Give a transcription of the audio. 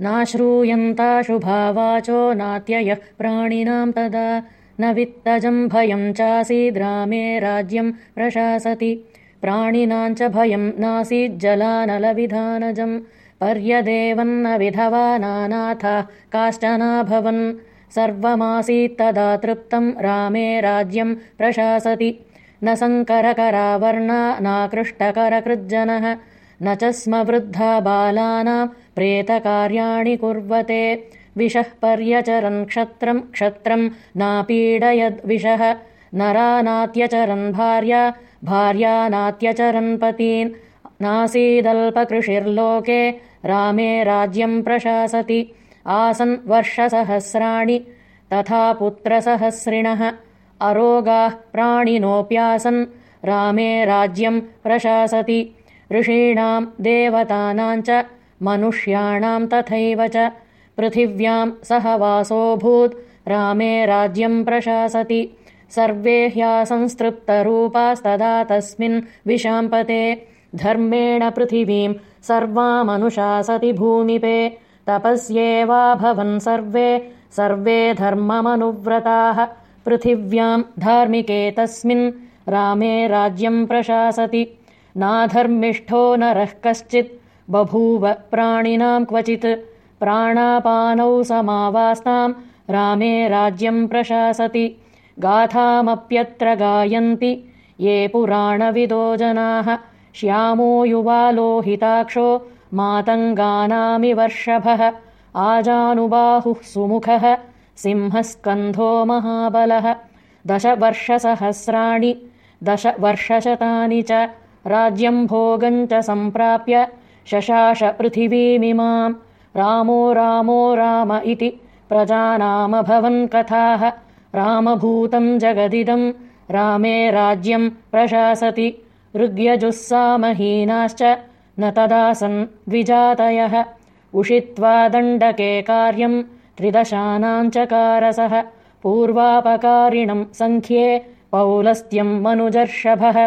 नाश्रूयन्ताशुभावाचो नात्ययः प्राणिनाम् तदा। न वित्तजम् भयम् चासीद्रामे राज्यम् प्रशासति। प्राणिनाम् च भयम् नासीज्जलानलविधानजम् पर्यदेवन्न विधवा नानाथाः काश्चनाभवन् सर्वमासीत्तदा तृप्तम् रामे राज्यम् प्रशासति। न सङ्करकरावर्णा नाकृष्टकरकृज्जनः न च स्म वृद्धा बालानाम् प्रेतकार्याणि कुर्वते। विषः पर्यचरन् क्षत्रम् क्षत्रम् नापीडयद्विषः। नरा नात्यचरन् भार्या भार्या नात्यचरन् पतीन्। नासीदल्पकृषिर्लोके रामे राज्यम् प्रशासति। आसन् वर्षसहस्राणि तथा पुत्रसहस्रिणः। अरोगाः प्राणिनोऽप्यासन् रामे राज्यम् प्रशासति ऋषीणाम् देवतानाम् च मनुष्याणाम् तथैव च। पृथिव्याम् सहवासोऽभूत् रामे राज्यम् प्रशासति। सर्वे ह्यासंस्तृप्तरूपास्तदा तस्मिन् विशाम्पते। धर्मेण पृथिवीम् सर्वामनुशासति भूमिपे। तपस्येवाभवन् सर्वे सर्वे धर्ममनुव्रताः। पृथिव्याम् धार्मिके तस्मिन् रामे राज्यम् प्रशासति नाधर्मिष्ठो नरः कश्चित्। बभूव प्राणिनाम् क्वचित्। प्राणापानौ समावास्ताम्। रामे राज्यम् प्रशासति। गाथामप्यत्र गायन्ति। ये पुराणविदो जनाः। श्यामो युवालोहिताक्षो मातङ्गानामि वर्षभः आजानुबाहुः सुमुखः। सिंहस्कन्धो महाबलः। दशवर्षसहस्राणि। दशवर्षशतानि च राज्यम् भोगम् च सम्प्राप्य शशाश पृथिवीमिमाम्। रामो रामो राम इति प्रजानामभवन् कथाः। रामभूतम् जगदिदम् रामे राज्यम् प्रशासति। ऋग्यजुःसामहीनाश्च न तदासन् द्विजातयः उषित्वा दण्डके कार्यम् त्रिदशानाम् चकारसः पूर्वापकारिणम् सङ्ख्ये पौलस्त्यम् मनुजर्षभः